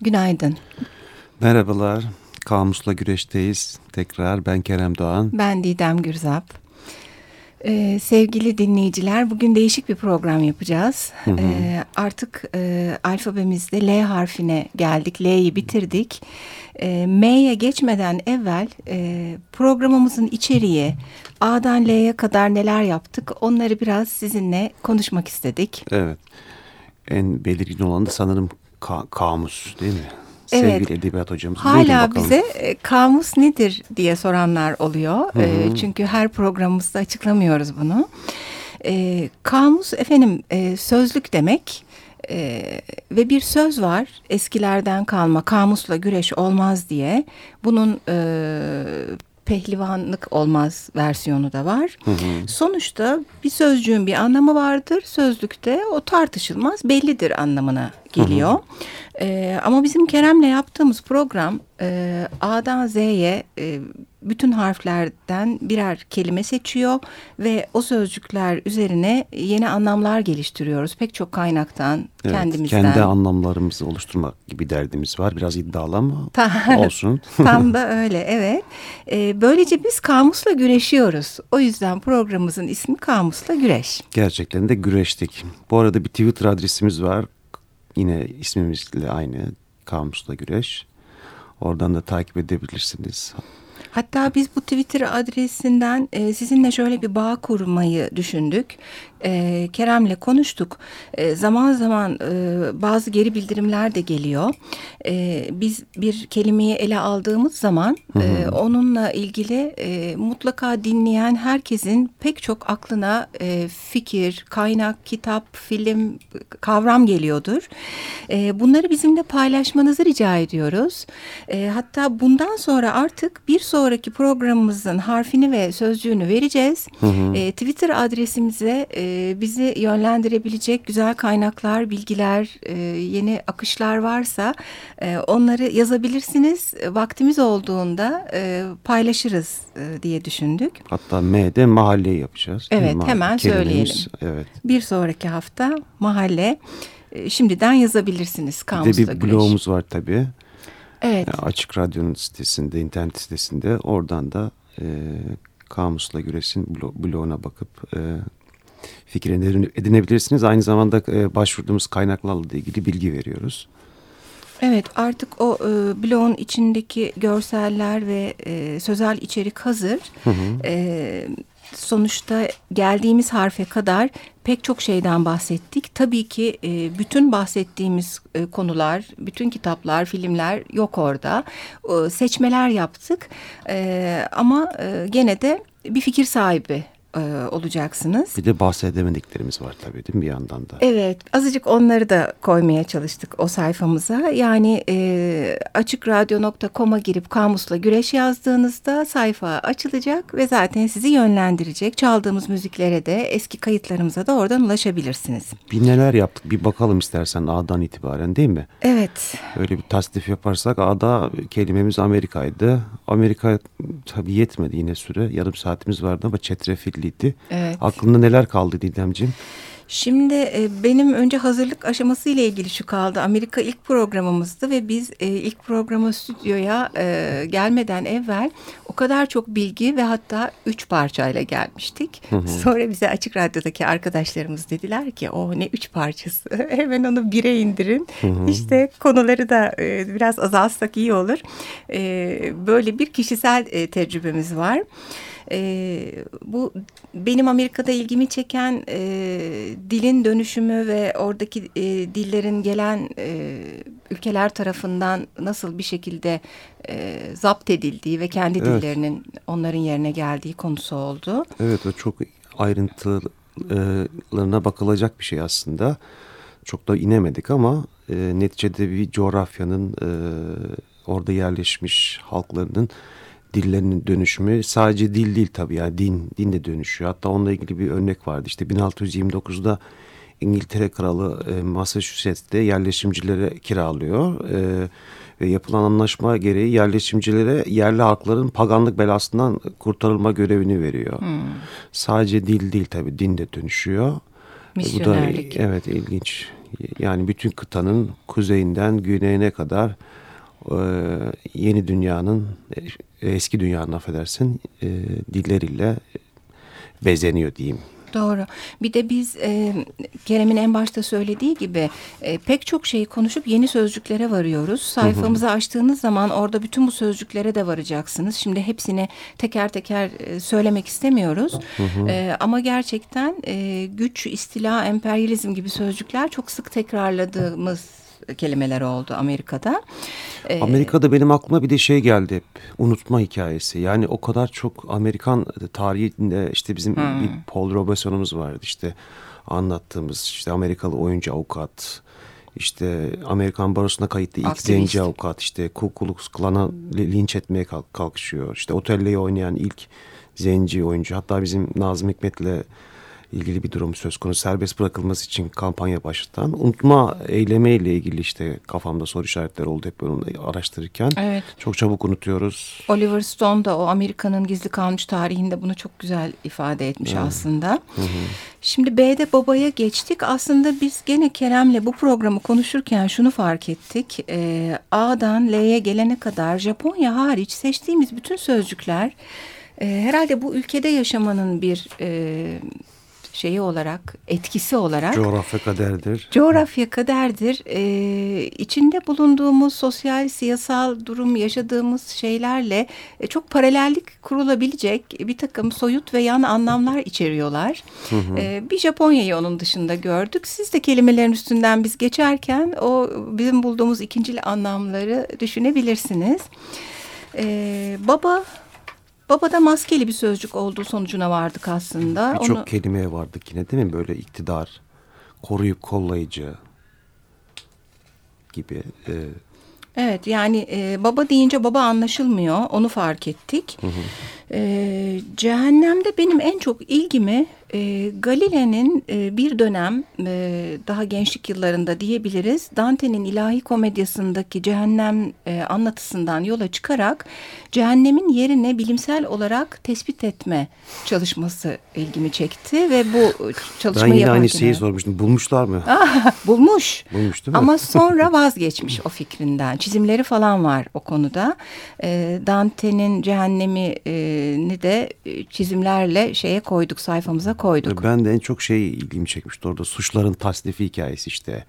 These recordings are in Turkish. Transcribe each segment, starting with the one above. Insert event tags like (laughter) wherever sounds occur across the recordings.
Günaydın. Merhabalar. Kamusla Güreş'teyiz. Tekrar ben Kerem Doğan. Ben Didem Gürzap. Ee, sevgili dinleyiciler bugün değişik bir program yapacağız. Hı hı. Ee, artık e, alfabemizde L harfine geldik. L'yi bitirdik. Ee, M'ye geçmeden evvel e, programımızın içeriği A'dan L'ye kadar neler yaptık onları biraz sizinle konuşmak istedik. Evet. En belirgin olan da sanırım ka kamus değil mi? Evet. Sevgili edebiyat hocamız. Hala bize e, kamus nedir diye soranlar oluyor. Hı hı. E, çünkü her programımızda açıklamıyoruz bunu. E, kamus efendim e, sözlük demek. Ee, ve bir söz var eskilerden kalma kamusla güreş olmaz diye bunun e, pehlivanlık olmaz versiyonu da var. Hı hı. Sonuçta bir sözcüğün bir anlamı vardır. Sözlükte o tartışılmaz bellidir anlamına geliyor. Hı hı. E, ama bizim Kerem'le yaptığımız program e, A'dan Z'ye e, bütün harflerden birer kelime seçiyor ve o sözcükler üzerine yeni anlamlar geliştiriyoruz. Pek çok kaynaktan, evet, kendimizden. Kendi anlamlarımızı oluşturmak gibi derdimiz var. Biraz iddialı ama (laughs) olsun. Tam da (laughs) öyle, evet. E, böylece biz kamusla güreşiyoruz. O yüzden programımızın ismi Kamusla Güreş. Gerçekten de güreştik. Bu arada bir Twitter adresimiz var. Yine ismimizle aynı Kamusla Güreş. Oradan da takip edebilirsiniz. Hatta biz bu Twitter adresinden e, sizinle şöyle bir bağ kurmayı düşündük e, Kerem'le konuştuk. E, zaman zaman e, bazı geri bildirimler de geliyor. E, biz bir kelimeyi ele aldığımız zaman hı hı. E, onunla ilgili e, mutlaka dinleyen herkesin pek çok aklına e, fikir, kaynak, kitap, film, kavram geliyordur. E, bunları bizimle paylaşmanızı rica ediyoruz. E, hatta bundan sonra artık bir sonraki programımızın harfini ve sözcüğünü vereceğiz. Hı hı. E, Twitter adresimize e, e, bizi yönlendirebilecek güzel kaynaklar, bilgiler, e, yeni akışlar varsa e, onları yazabilirsiniz. Vaktimiz olduğunda e, paylaşırız e, diye düşündük. Hatta M'de mahalle yapacağız. Evet mahalle. hemen Kelimemiz, söyleyelim. Evet. Bir sonraki hafta mahalle e, şimdiden yazabilirsiniz. Kamusla bir de bir blogumuz var tabii. Evet. Yani Açık Radyo'nun sitesinde, internet sitesinde oradan da e, Kamusla Güreş'in bloguna bakıp e, fikirlerini edinebilirsiniz. Aynı zamanda e, başvurduğumuz kaynaklarla ilgili bilgi veriyoruz. Evet artık o e, bloğun içindeki görseller ve e, sözel içerik hazır. Hı hı. E, sonuçta geldiğimiz harfe kadar pek çok şeyden bahsettik. Tabii ki e, bütün bahsettiğimiz e, konular, bütün kitaplar, filmler yok orada. E, seçmeler yaptık e, ama e, gene de bir fikir sahibi e, olacaksınız. Bir de bahsedemediklerimiz var tabii değil mi bir yandan da? Evet azıcık onları da koymaya çalıştık o sayfamıza. Yani e, açıkradyo.com'a girip kamusla güreş yazdığınızda sayfa açılacak ve zaten sizi yönlendirecek. Çaldığımız müziklere de eski kayıtlarımıza da oradan ulaşabilirsiniz. Bir neler yaptık bir bakalım istersen A'dan itibaren değil mi? Evet. Öyle bir tasdif yaparsak A'da kelimemiz Amerika'ydı. Amerika tabii yetmedi yine süre yarım saatimiz vardı ama çetrefilli önemliydi. Evet. Aklında neler kaldı Didemciğim? Şimdi e, benim önce hazırlık aşaması ile ilgili şu kaldı. Amerika ilk programımızdı ve biz e, ilk programa stüdyoya e, gelmeden evvel o kadar çok bilgi ve hatta üç parçayla gelmiştik. Hı hı. Sonra bize Açık Radyo'daki arkadaşlarımız dediler ki o oh, ne üç parçası (laughs) hemen onu bire indirin. Hı hı. İşte konuları da biraz azaltsak iyi olur. Böyle bir kişisel tecrübemiz var. E, bu benim Amerika'da ilgimi çeken e, dilin dönüşümü ve oradaki e, dillerin gelen e, ülkeler tarafından nasıl bir şekilde e, zapt edildiği ve kendi evet. dillerinin onların yerine geldiği konusu oldu. Evet o çok ayrıntılarına bakılacak bir şey aslında. Çok da inemedik ama e, neticede bir coğrafyanın e, orada yerleşmiş halklarının dillerinin dönüşümü sadece dil değil tabii yani din, din de dönüşüyor. Hatta onunla ilgili bir örnek vardı. İşte 1629'da İngiltere Kralı e, Massachusetts'te yerleşimcilere kiralıyor. E, ve yapılan anlaşma gereği yerleşimcilere yerli halkların paganlık belasından kurtarılma görevini veriyor. Hmm. Sadece dil değil tabii din de dönüşüyor. Misyonerlik. Bu da evet ilginç Yani bütün kıtanın kuzeyinden güneyine kadar e, yeni dünyanın, e, eski dünyanın affedersin e, dilleriyle bezeniyor diyeyim. Doğru. Bir de biz e, Kerem'in en başta söylediği gibi e, pek çok şeyi konuşup yeni sözcüklere varıyoruz. Sayfamızı açtığınız zaman orada bütün bu sözcüklere de varacaksınız. Şimdi hepsini teker teker e, söylemek istemiyoruz. E, ama gerçekten e, güç, istila, emperyalizm gibi sözcükler çok sık tekrarladığımız kelimeler oldu Amerika'da. Ee, Amerika'da benim aklıma bir de şey geldi hep unutma hikayesi. Yani o kadar çok Amerikan tarihinde işte bizim hmm. bir Paul Robeson'umuz vardı işte anlattığımız işte Amerikalı oyuncu avukat işte Amerikan barosuna kayıtlı ilk Aktivist. zenci avukat işte Ku Klux Klan'a linç etmeye kalkışıyor. İşte Otello'yu oynayan ilk zenci oyuncu hatta bizim Nazım Hikmet'le ilgili bir durum söz konusu. Serbest bırakılması için kampanya başlatan unutma eylemiyle ilgili işte kafamda soru işaretleri oldu hep onu araştırırken. Evet. Çok çabuk unutuyoruz. Oliver Stone da o Amerika'nın gizli kalmış tarihinde bunu çok güzel ifade etmiş evet. aslında. Hı hı. Şimdi B'de babaya geçtik. Aslında biz gene Kerem'le bu programı konuşurken şunu fark ettik. Ee, A'dan L'ye gelene kadar Japonya hariç seçtiğimiz bütün sözcükler e, herhalde bu ülkede yaşamanın bir e, şeyi olarak, etkisi olarak. Coğrafya kaderdir. Coğrafya kaderdir. Ee, içinde bulunduğumuz sosyal, siyasal durum, yaşadığımız şeylerle e, çok paralellik kurulabilecek bir takım soyut ve yan anlamlar içeriyorlar. Hı hı. Ee, bir Japonya'yı onun dışında gördük. Siz de kelimelerin üstünden biz geçerken o bizim bulduğumuz ikincil anlamları düşünebilirsiniz. Ee, baba Babada maskeli bir sözcük olduğu sonucuna vardık aslında. Birçok Onu... kelimeye vardık yine değil mi? Böyle iktidar, koruyup kollayıcı gibi. E... Evet yani e, baba deyince baba anlaşılmıyor. Onu fark ettik. Hı hı. E, cehennemde benim en çok ilgimi e, Galile'nin e, bir dönem e, daha gençlik yıllarında diyebiliriz Dante'nin ilahi komedyasındaki cehennem e, anlatısından yola çıkarak cehennemin yerine bilimsel olarak tespit etme çalışması ilgimi çekti ve bu çalışmayı Ben yine aynı şeyi sormuştum. Bulmuşlar mı? bulmuş. Bulmuş değil mi? Ama sonra vazgeçmiş o fikrinden. Çizimleri falan var o konuda. E, Dante'nin cehennemi e, ni de e, çizimlerle şeye koyduk sayfamıza koyduk. Ben de en çok şey ilgimi çekmişti orada suçların tasnifi hikayesi işte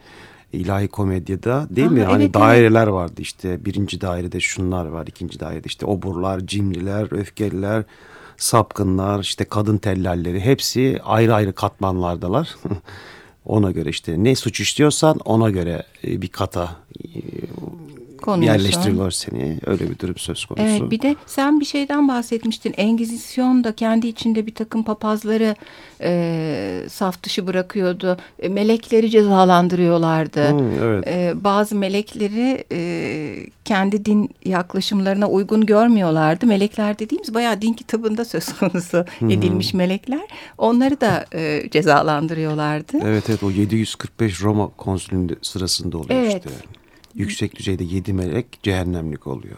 ilahi komedyada değil Aha, mi? Hani evet, daireler evet. vardı işte birinci dairede şunlar var ikinci dairede işte oburlar, cimriler, öfkeliler, sapkınlar işte kadın tellalleri hepsi ayrı ayrı katmanlardalar. (laughs) ona göre işte ne suç işliyorsan ona göre e, bir kata e, konusu. Yerleştiriyorlar seni. Öyle bir durum söz konusu. Evet bir de sen bir şeyden bahsetmiştin. Engizisyon da kendi içinde bir takım papazları e, saf dışı bırakıyordu. E, melekleri cezalandırıyorlardı. Hmm, evet. e, bazı melekleri e, kendi din yaklaşımlarına uygun görmüyorlardı. Melekler dediğimiz bayağı din kitabında söz konusu hmm. edilmiş melekler. Onları da e, cezalandırıyorlardı. Evet evet o 745 Roma konsülünde sırasında oluyor evet. işte yüksek düzeyde yedi melek cehennemlik oluyor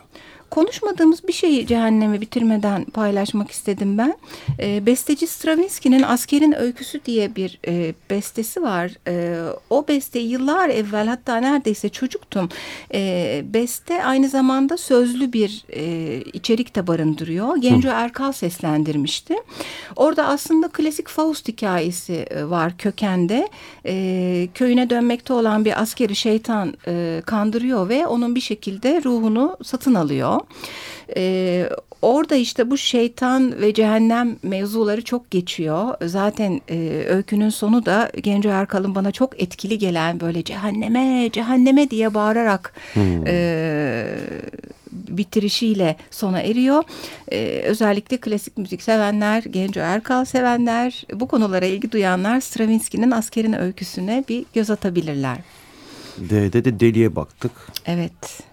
konuşmadığımız bir şeyi cehennemi bitirmeden paylaşmak istedim ben. E, besteci Stravinsky'nin Askerin Öyküsü diye bir e, bestesi var. E, o beste yıllar evvel hatta neredeyse çocuktum. E, beste aynı zamanda sözlü bir e, içerik de barındırıyor. Genco. Erkal seslendirmişti. Orada aslında klasik Faust hikayesi e, var kökende. E, köyüne dönmekte olan bir askeri şeytan e, kandırıyor ve onun bir şekilde ruhunu satın alıyor. E, orada işte bu şeytan ve cehennem mevzuları çok geçiyor. Zaten e, öykünün sonu da Genco Erkal'ın bana çok etkili gelen böyle cehenneme cehenneme diye bağırarak hmm. e, bitirişiyle sona eriyor. Ee, özellikle klasik müzik sevenler, Genco Erkal sevenler, bu konulara ilgi duyanlar Stravinsky'nin Askerin Öyküsüne bir göz atabilirler. D'de de deliye baktık. Evet.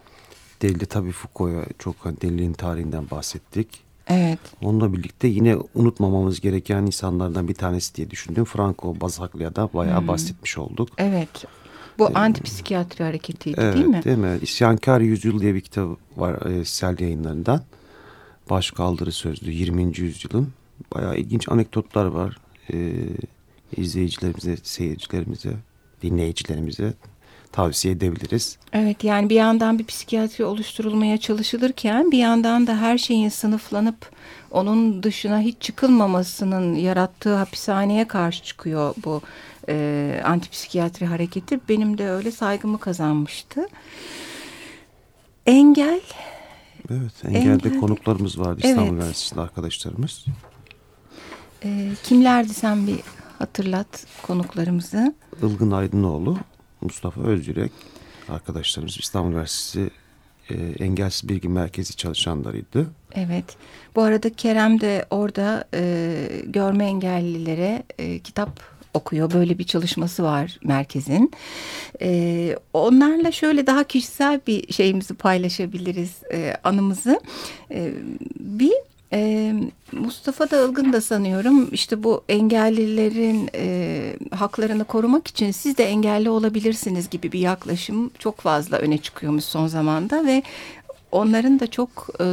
Deli tabii Foucault'a çok hani deliliğin tarihinden bahsettik. Evet. Onunla birlikte yine unutmamamız gereken insanlardan bir tanesi diye düşündüm. Franco Basaglia'da bayağı hmm. bahsetmiş olduk. Evet. Bu ee, antipsikiyatri hareketiydi evet, değil mi? Değil mi? İsyankar Yüzyıl diye bir kitap var e, Sel yayınlarından. Baş kaldırı sözlü 20. yüzyılın. Bayağı ilginç anekdotlar var. E, izleyicilerimize, seyircilerimize dinleyicilerimize tavsiye edebiliriz. Evet yani bir yandan bir psikiyatri oluşturulmaya çalışılırken bir yandan da her şeyin sınıflanıp onun dışına hiç çıkılmamasının yarattığı hapishaneye karşı çıkıyor bu e, antipsikiyatri hareketi. Benim de öyle saygımı kazanmıştı. Engel. Evet engelde engel. konuklarımız vardı İstanbul evet. Üniversitesi'nde arkadaşlarımız. E, kimlerdi sen bir hatırlat konuklarımızı? Ilgın Aydınoğlu, Mustafa Özcürek arkadaşlarımız İstanbul Üniversitesi e, Engelsiz Bilgi Merkezi çalışanlarıydı. Evet. Bu arada Kerem de orada e, görme engellilere e, kitap okuyor. Böyle bir çalışması var merkezin. E, onlarla şöyle daha kişisel bir şeyimizi paylaşabiliriz, e, anımızı. E, bir Mustafa da Ilgın da sanıyorum işte bu engellilerin e, haklarını korumak için siz de engelli olabilirsiniz gibi bir yaklaşım çok fazla öne çıkıyormuş son zamanda ve onların da çok e,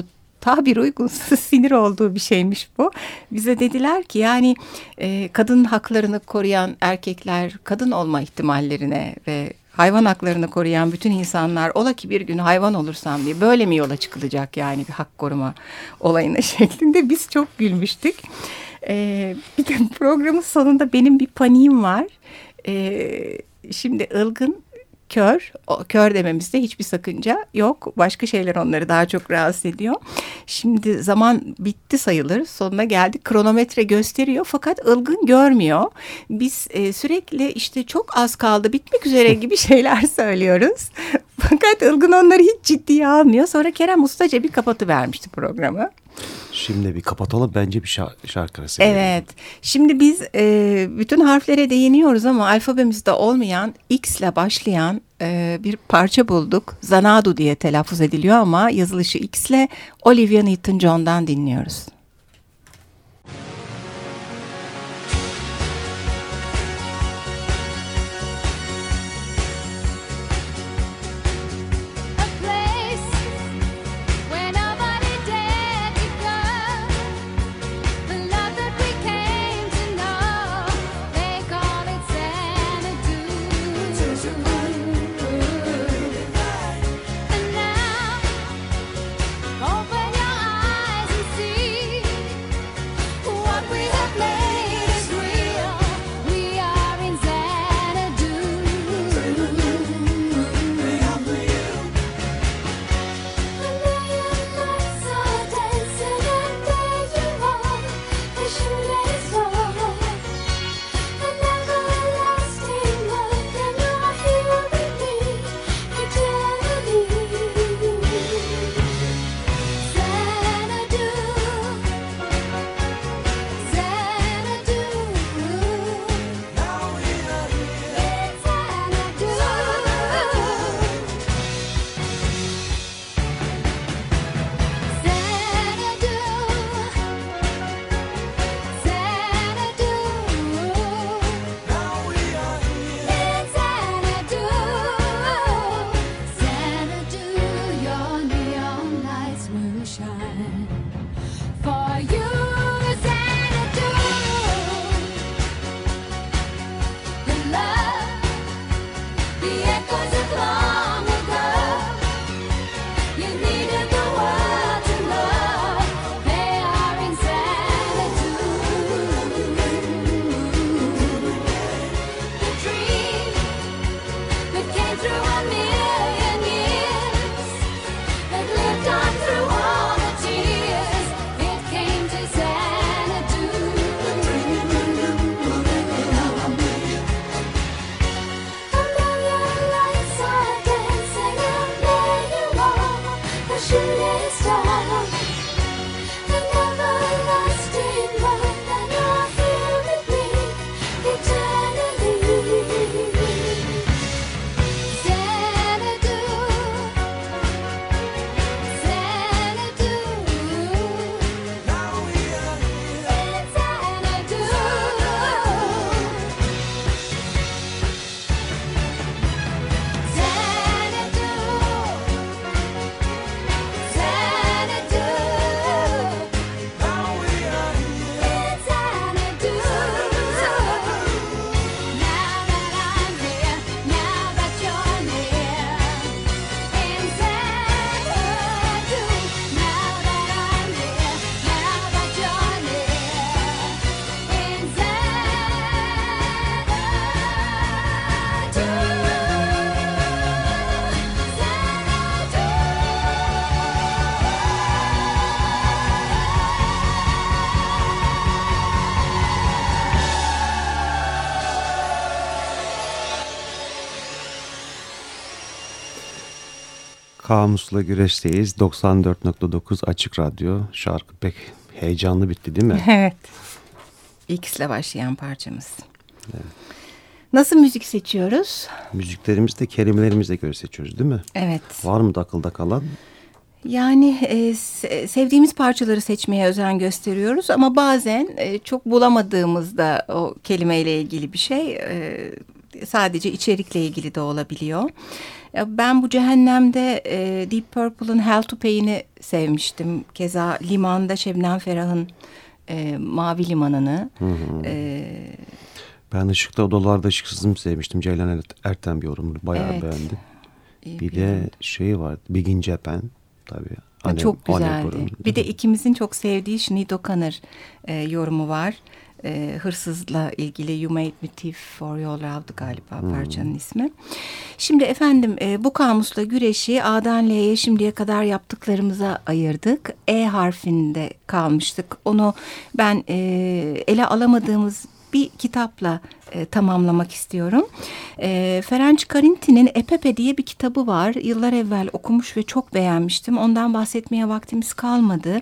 tabir uygunsuz (laughs) sinir olduğu bir şeymiş bu. Bize dediler ki yani e, kadın haklarını koruyan erkekler kadın olma ihtimallerine ve hayvan haklarını koruyan bütün insanlar ola ki bir gün hayvan olursam diye böyle mi yola çıkılacak yani bir hak koruma olayına (laughs) şeklinde biz çok gülmüştük. Ee, bir de programın sonunda benim bir paniğim var. Ee, şimdi ılgın kör. O, kör dememizde hiçbir sakınca yok. Başka şeyler onları daha çok rahatsız ediyor. Şimdi zaman bitti sayılır. Sonuna geldik. Kronometre gösteriyor fakat ılgın görmüyor. Biz e, sürekli işte çok az kaldı bitmek üzere gibi (laughs) şeyler söylüyoruz. Fakat ılgın onları hiç ciddiye almıyor. Sonra Kerem ustaca bir kapatıvermişti programı. Şimdi bir kapatalım bence bir şarkı arası. Evet. Şimdi biz e, bütün harflere değiniyoruz ama alfabemizde olmayan X ile başlayan e, bir parça bulduk. Zanadu diye telaffuz ediliyor ama yazılışı X ile Olivia Newton-John'dan dinliyoruz. Kamusla güreşteyiz. 94.9 Açık Radyo. Şarkı pek heyecanlı bitti değil mi? (laughs) Evet. X'le başlayan parçamız. Evet. Nasıl müzik seçiyoruz? Müziklerimizi de kelimelerimize göre seçiyoruz değil mi? Evet. Var mı da akılda kalan? Yani e, sevdiğimiz parçaları seçmeye özen gösteriyoruz ama bazen e, çok bulamadığımızda o kelimeyle ilgili bir şey e, sadece içerikle ilgili de olabiliyor. Ben bu cehennemde e, Deep Purple'ın Hell to Pay'ini sevmiştim. Keza Liman'da Şebnem Ferah'ın e, Mavi Limanı'nı. Hı hı. E, ben Işıkta Odalarda Işıksız'ımı sevmiştim. Ceylan Erten bir yorumunu bayağı evet. beğendim. Bir, bir de şey var Bigin Japan tabii. Anne, çok güzeldi. Bir de ikimizin çok sevdiği Sinead O'Connor e, yorumu var e, hırsızla ilgili You Made Me Thief for Your Love'dı galiba hmm. parçanın ismi. Şimdi efendim e, bu kamusla güreşi A'dan L'ye şimdiye kadar yaptıklarımıza ayırdık. E harfinde kalmıştık. Onu ben e, ele alamadığımız bir kitapla e, tamamlamak istiyorum. E, Ferenc Karinti'nin Epepe diye bir kitabı var. Yıllar evvel okumuş ve çok beğenmiştim. Ondan bahsetmeye vaktimiz kalmadı.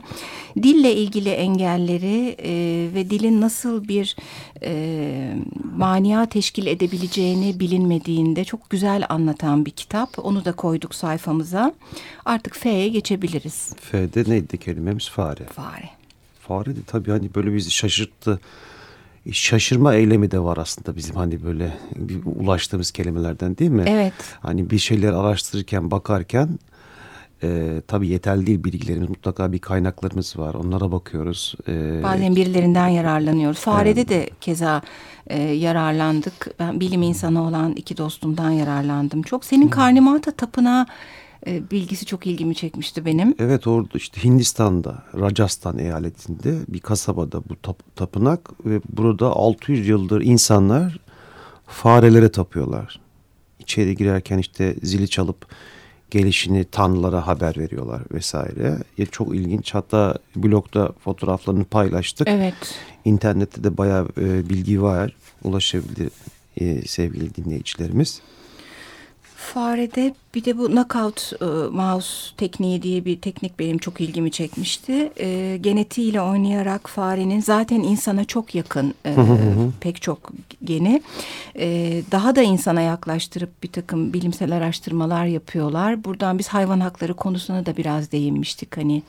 Dille ilgili engelleri e, ve dilin nasıl bir e, mania teşkil edebileceğini bilinmediğinde çok güzel anlatan bir kitap. Onu da koyduk sayfamıza. Artık F'ye geçebiliriz. F'de neydi kelimemiz? Fare. Fare. Fare de tabii hani böyle bizi şaşırttı şaşırma eylemi de var aslında bizim hani böyle ulaştığımız kelimelerden değil mi? Evet. Hani bir şeyler araştırırken bakarken e, tabii yeterli değil bilgilerimiz mutlaka bir kaynaklarımız var onlara bakıyoruz. E, Bazen birilerinden yararlanıyoruz. Farede evet. de keza e, yararlandık. Ben bilim insanı olan iki dostumdan yararlandım. Çok senin Karnimata Tapınağı e, bilgisi çok ilgimi çekmişti benim. Evet orada işte Hindistan'da Rajasthan eyaletinde bir kasabada bu tap, tapınak ve burada 600 yıldır insanlar farelere tapıyorlar. İçeri girerken işte zili çalıp gelişini tanrılara haber veriyorlar vesaire. Ya çok ilginç. Hatta blogda fotoğraflarını paylaştık. Evet. İnternette de bayağı e, bilgi var. Ulaşabilir e, sevgili dinleyicilerimiz. Farede bir de bu knockout e, mouse tekniği diye bir teknik benim çok ilgimi çekmişti. E, genetiğiyle oynayarak farenin zaten insana çok yakın e, pek çok geni e, daha da insana yaklaştırıp bir takım bilimsel araştırmalar yapıyorlar. Buradan biz hayvan hakları konusuna da biraz değinmiştik hani.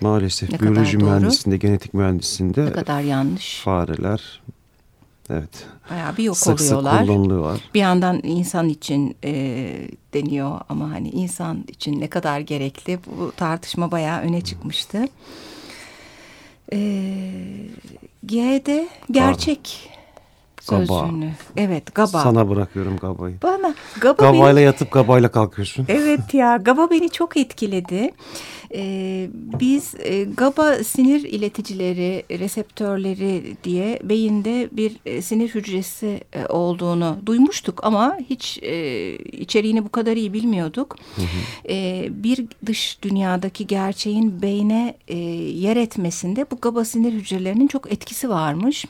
Maalesef biyoloji mühendisliğinde, genetik mühendisliğinde ne kadar yanlış. Fareler Evet. Bayağı bir yok sık oluyorlar. Sık kullanılıyorlar. Bir yandan insan için e, deniyor ama hani insan için ne kadar gerekli bu tartışma bayağı öne çıkmıştı. E, G'de gerçek Gaba. sözcüğünü. Evet gaba. Sana bırakıyorum gabayı. Bana gaba Gabayla beni... yatıp gabayla kalkıyorsun. Evet ya gaba beni çok etkiledi. Ee, biz e, GABA sinir ileticileri, reseptörleri diye beyinde bir e, sinir hücresi e, olduğunu duymuştuk ama hiç e, içeriğini bu kadar iyi bilmiyorduk. Hı hı. E, bir dış dünyadaki gerçeğin beyne e, yer etmesinde bu GABA sinir hücrelerinin çok etkisi varmış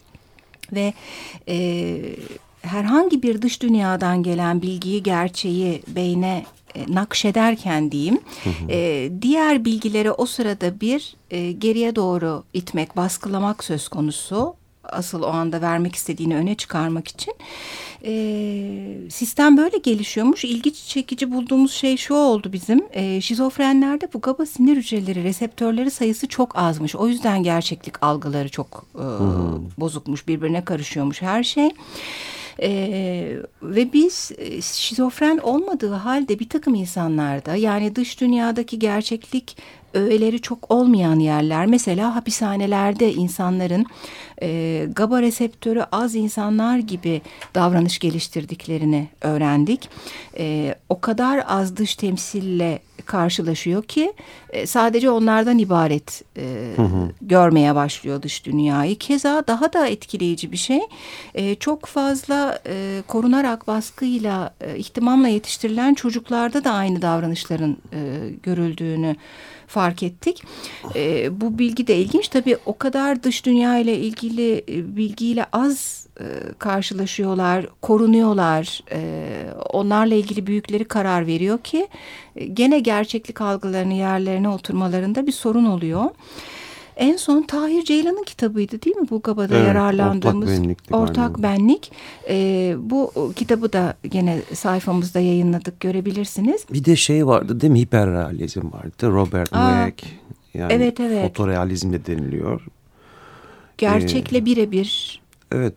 ve e, herhangi bir dış dünyadan gelen bilgiyi, gerçeği beyne e, nakşederken diyeyim hı hı. E, diğer bilgileri o sırada bir e, geriye doğru itmek, baskılamak söz konusu asıl o anda vermek istediğini öne çıkarmak için e, sistem böyle gelişiyormuş. İlgi çekici bulduğumuz şey şu oldu bizim. E, şizofrenlerde bu GABA sinir hücreleri, reseptörleri sayısı çok azmış. O yüzden gerçeklik algıları çok e, bozukmuş, birbirine karışıyormuş her şey. Ee, ve biz e, şizofren olmadığı halde bir takım insanlarda yani dış dünyadaki gerçeklik öğeleri çok olmayan yerler mesela hapishanelerde insanların e, GABA reseptörü az insanlar gibi davranış geliştirdiklerini öğrendik. E, o kadar az dış temsille karşılaşıyor ki e, sadece onlardan ibaret e, hı hı. görmeye başlıyor dış dünyayı. Keza daha da etkileyici bir şey e, çok fazla e, korunarak baskıyla e, ihtimamla yetiştirilen çocuklarda da aynı davranışların e, görüldüğünü fark ettik. E, bu bilgi de ilginç. Tabii o kadar dış dünya ile ilgili e, bilgiyle az e, karşılaşıyorlar, korunuyorlar. E, onlarla ilgili büyükleri karar veriyor ki e, gene gerçeklik algılarını yerlerine oturmalarında bir sorun oluyor. En son Tahir Ceylan'ın kitabıydı değil mi? Bu Gaba'da evet, yararlandığımız Ortak, ortak Benlik. E, bu kitabı da gene sayfamızda yayınladık görebilirsiniz. Bir de şey vardı değil mi? Hiperrealizm vardı. Robert Mueck. Yani evet, evet. fotorealizm de deniliyor. Gerçekle ee, birebir. Evet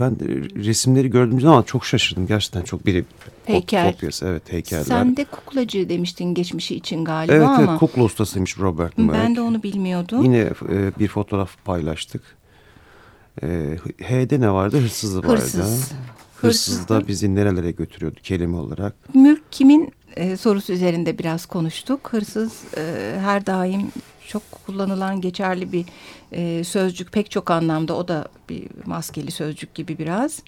ben resimleri gördüğüm zaman çok şaşırdım. Gerçekten çok birebir. Heykel. Kopyası, evet heykeller. Sen de kuklacı demiştin geçmişi için galiba evet, ama. Evet kukla ustasıymış Robert Mueck. Ben de onu bilmiyordum. Yine e, bir fotoğraf paylaştık. E, H'de ne vardı? Hırsızı vardı. Hırsız. Hırsız da bizi nerelere götürüyordu kelime olarak? Mülk kimin e, sorusu üzerinde biraz konuştuk. Hırsız e, her daim çok kullanılan geçerli bir e, sözcük pek çok anlamda o da bir maskeli sözcük gibi biraz.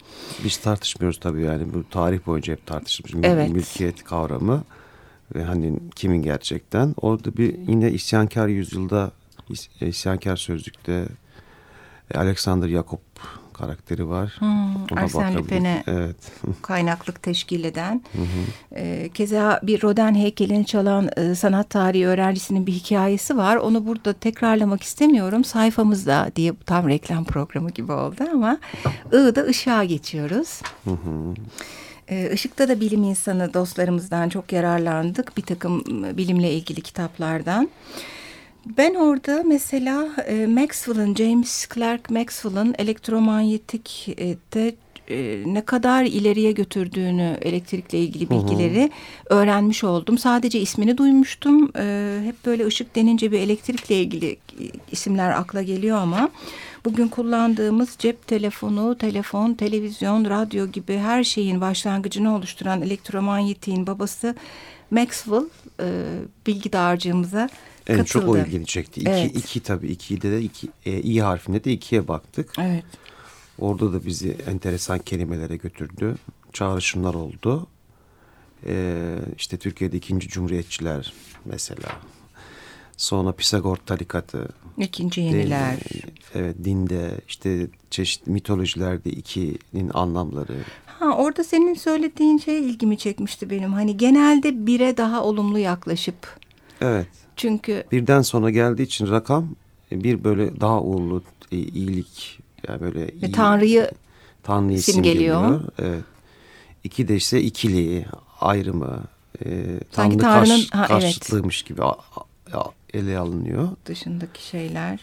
Biz tartışmıyoruz tabii yani bu tarih boyunca hep tartışılmış evet. mülkiyet kavramı ve hani kimin gerçekten orada bir yine isyankar yüzyılda isyankar sözlükte Alexander Jacob karakteri var. Hmm, Arsene Lupin'e evet. (laughs) kaynaklık teşkil eden. Hı hı. E, keza bir Rodin heykelini çalan e, sanat tarihi öğrencisinin bir hikayesi var. Onu burada tekrarlamak istemiyorum. Sayfamızda diye tam reklam programı gibi oldu ama I'da ışığa geçiyoruz. Hı hı. Işık'ta da bilim insanı dostlarımızdan çok yararlandık. Bir takım bilimle ilgili kitaplardan. Ben orada mesela e, Maxwell'ın, James Clerk Maxwell'ın elektromanyetik e, e, ne kadar ileriye götürdüğünü elektrikle ilgili bilgileri hı hı. öğrenmiş oldum. Sadece ismini duymuştum. E, hep böyle ışık denince bir elektrikle ilgili isimler akla geliyor ama bugün kullandığımız cep telefonu, telefon, televizyon, radyo gibi her şeyin başlangıcını oluşturan elektromanyetiğin babası Maxwell e, bilgi dağarcığımıza en katıldı. çok o ilgini çekti. İki, evet. iki tabii iki de iki, e, i harfinde de ikiye baktık. Evet. Orada da bizi enteresan kelimelere götürdü. Çağrışımlar oldu. Ee, işte Türkiye'de ikinci cumhuriyetçiler mesela. Sonra Pisagor tarikatı. İkinci yeniler. Din, evet dinde işte çeşitli mitolojilerde ikinin anlamları. Ha, orada senin söylediğin şey ilgimi çekmişti benim. Hani genelde bire daha olumlu yaklaşıp. Evet. Çünkü birden sonra geldiği için rakam e, bir böyle daha uğurlu e, iyilik yani böyle iyi, Tanrı'yı Tanrı'yı simgeliyor. Evet. İki de işte ikiliği, ayrımı, e, Tanrı karş, ha, karşıtlığıymış evet. gibi ele alınıyor. Dışındaki şeyler.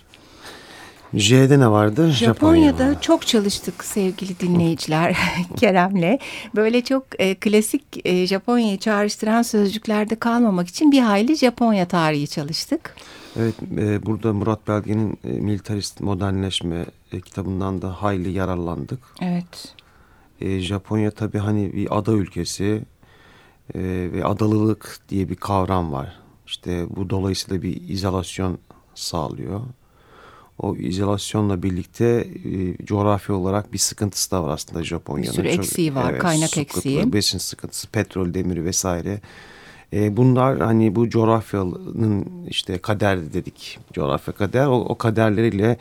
J'de ne vardı? Japonya'da Japonya. çok çalıştık sevgili dinleyiciler (laughs) Kerem'le. Böyle çok e, klasik e, Japonya'yı çağrıştıran sözcüklerde kalmamak için bir hayli Japonya tarihi çalıştık. Evet, e, burada Murat Belge'nin e, Militarist Modernleşme e, kitabından da hayli yararlandık. Evet. E, Japonya tabii hani bir ada ülkesi e, ve adalılık diye bir kavram var. İşte bu dolayısıyla bir izolasyon sağlıyor o izolasyonla birlikte e, coğrafi olarak bir sıkıntısı da var aslında Japonya'nın. Bir sürü eksiği var, evet, kaynak eksiği. Besin sıkıntısı, petrol, demiri vesaire. E, bunlar hani bu coğrafyanın işte kader dedik, coğrafya kader, o, o kaderleriyle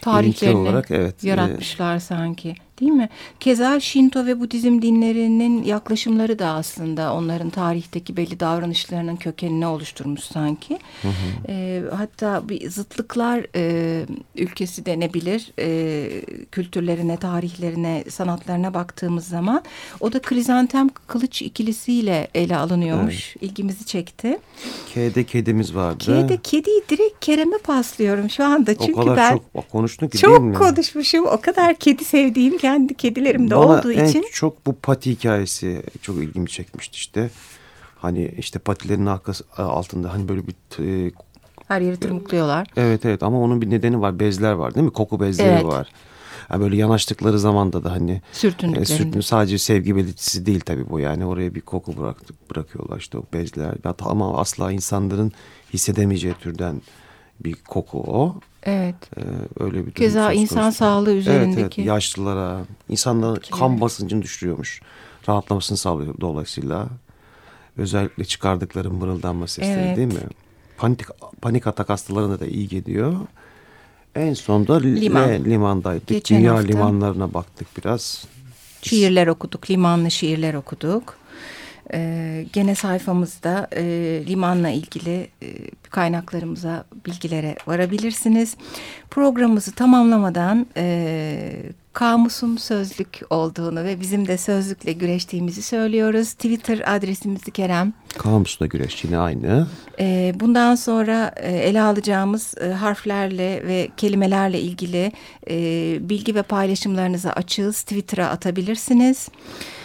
tarihlerini olarak, evet, yaratmışlar e, sanki değil mi? Keza Şinto ve Budizm dinlerinin yaklaşımları da aslında onların tarihteki belli davranışlarının kökenini oluşturmuş sanki. Hı hı. E, hatta bir zıtlıklar e, ülkesi denebilir e, kültürlerine, tarihlerine, sanatlarına baktığımız zaman. O da Krizantem Kılıç ikilisiyle ele alınıyormuş. Evet. İlgimizi çekti. K'de kedimiz vardı. K'de kediyi direkt Kerem'e paslıyorum şu anda. Çünkü o kadar ben çok konuştun ki çok konuşmuşum. O kadar kedi sevdiğim kendi kedilerim de Bana olduğu en için. çok bu pati hikayesi çok ilgimi çekmişti işte. Hani işte patilerin arkası altında hani böyle bir e, her yeri tırmıklıyorlar. Evet evet ama onun bir nedeni var. Bezler var değil mi? Koku bezleri evet. var. Yani böyle yanaştıkları zamanda da hani sürtündüklerinde. E, sürtün, sadece sevgi belirtisi değil tabii bu yani. Oraya bir koku bıraktık, bırakıyorlar işte o bezler. Ama asla insanların hissedemeyeceği türden bir koku o. Evet. Ee, öyle bir Keza insan konusu. sağlığı üzerindeki. Evet, evet yaşlılara, insanların kan basıncını düşürüyormuş. Rahatlamasını sağlıyor dolayısıyla. Özellikle çıkardıkları mırıldanma sesleri evet. değil mi? Panik, panik atak hastalarına da iyi geliyor. En sonda Liman. limandaydık. Geçen Dünya hafta. limanlarına baktık biraz. Şiirler okuduk, limanlı şiirler okuduk. Ee, gene sayfamızda e, limanla ilgili e, kaynaklarımıza, bilgilere varabilirsiniz. Programımızı tamamlamadan e, kamusun sözlük olduğunu ve bizim de sözlükle güreştiğimizi söylüyoruz. Twitter adresimizi Kerem. Kamusla güreş yine aynı. E, bundan sonra e, ele alacağımız e, harflerle ve kelimelerle ilgili e, bilgi ve paylaşımlarınızı açığız. Twitter'a atabilirsiniz. Ee,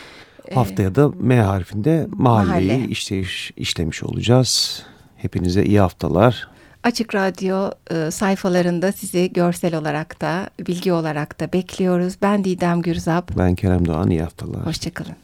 Haftaya da M harfinde mahalleyi mahalle. işlemiş, işlemiş olacağız. Hepinize iyi haftalar. Açık Radyo e, sayfalarında sizi görsel olarak da, bilgi olarak da bekliyoruz. Ben Didem Gürzap. Ben Kerem Doğan. İyi haftalar. Hoşçakalın.